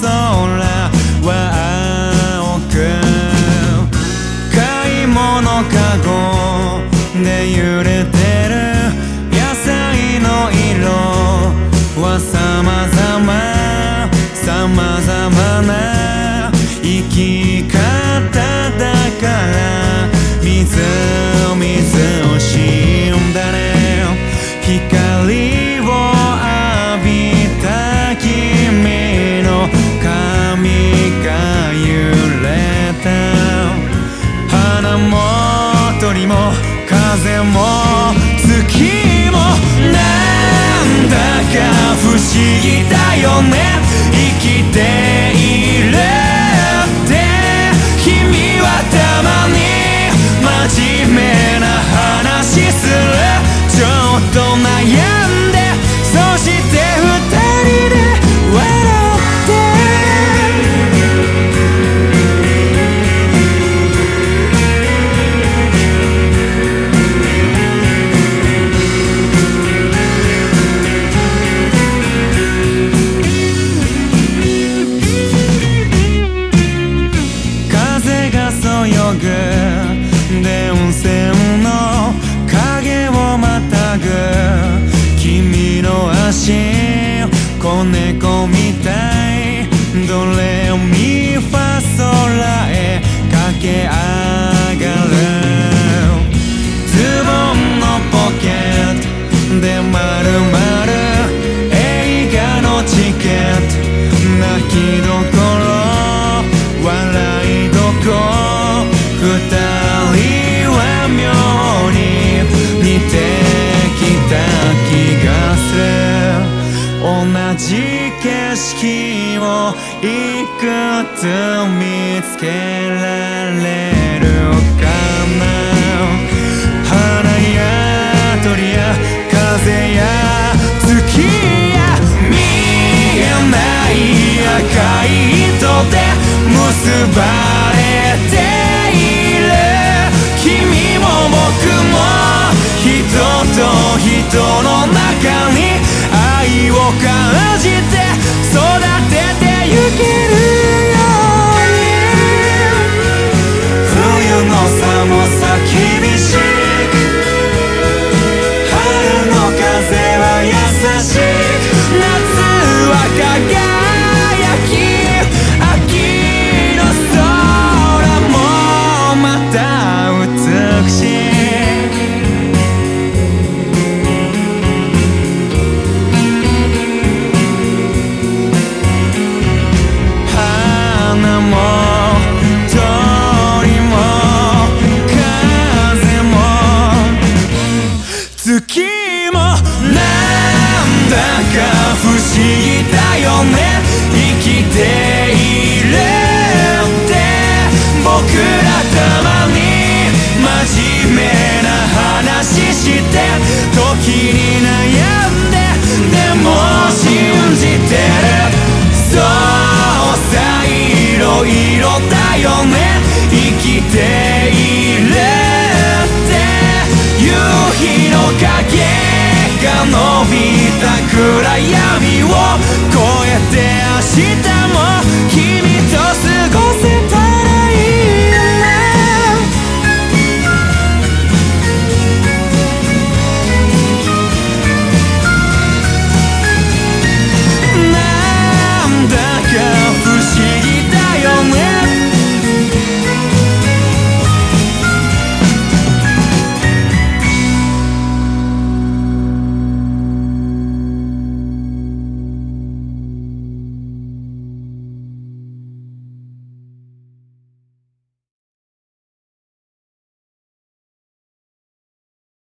song. 風も月もなんだか不思議だよね。生きている。け上がるズボンのポケットでまるまる映画のチケット泣きどころ笑いどころ二人は妙に似てきた気がする同じ景色をいくつ見つけられ月もなんだか不思議だよね。生きているって。僕らたまに真面目な話して。時に闇を越えて明日